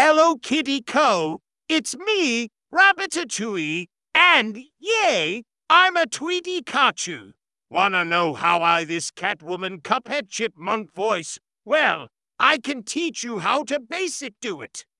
Hello, Kitty Co. It's me, Rabbitatui, and yay, I'm a Tweety Kachu. Wanna know how I this Catwoman Cuphead Chipmunk voice? Well, I can teach you how to basic do it.